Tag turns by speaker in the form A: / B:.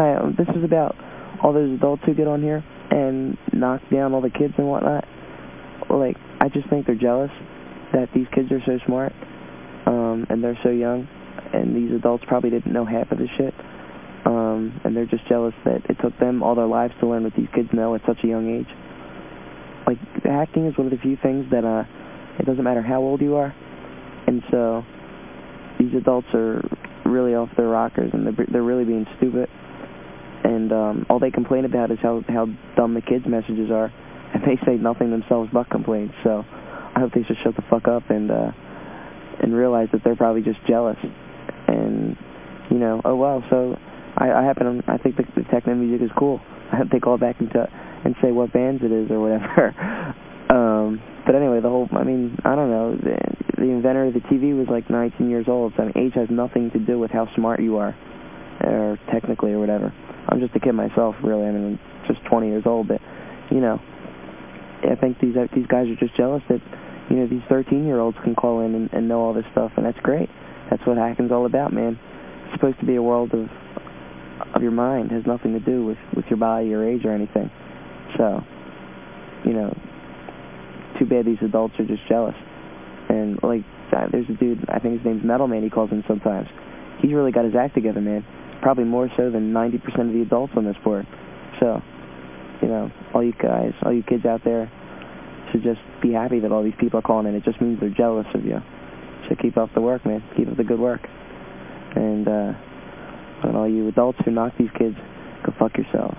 A: Hi, this is about all those adults who get on here and knock down all the kids and whatnot. Like, I just think they're jealous that these kids are so smart um, and they're so young, and these adults probably didn't know half of the shit. Um, and they're just jealous that it took them all their lives to learn what these kids know at such a young age. Like, hacking is one of the few things that uh, it doesn't matter how old you are. And so these adults are really off their rockers, and they're, they're really being stupid. And um, all they complain about is how, how dumb the kids' messages are. And they say nothing themselves but complain. So I hope they should shut the fuck up and, uh, and realize that they're probably just jealous. And, you know, oh, well, so I, I happen to, I think the, the techno music is cool. I hope they call back into, and say what bands it is or whatever. um, but anyway, the whole, I mean, I don't know. The, the inventor of the TV was like 19 years old. So I mean, age has nothing to do with how smart you are, or technically or whatever. I'm just a kid myself, really. I mean, I'm just 20 years old, but, you know, I think these these guys are just jealous that, you know, these 13-year-olds can call in and, and know all this stuff, and that's great. That's what hacking's all about, man. It's supposed to be a world of of your mind. It has nothing to do with, with your body or age or anything. So, you know, too bad these adults are just jealous. And, like, there's a dude, I think his name's Metal Man, he calls him sometimes. He's really got his act together, man. Probably more so than 90% of the adults on this board. So, you know, all you guys, all you kids out there should just be happy that all these people are calling in. It just means they're jealous of you. So keep up the work, man. Keep up the good work. And, uh, and all you adults who knock these kids, go fuck yourselves.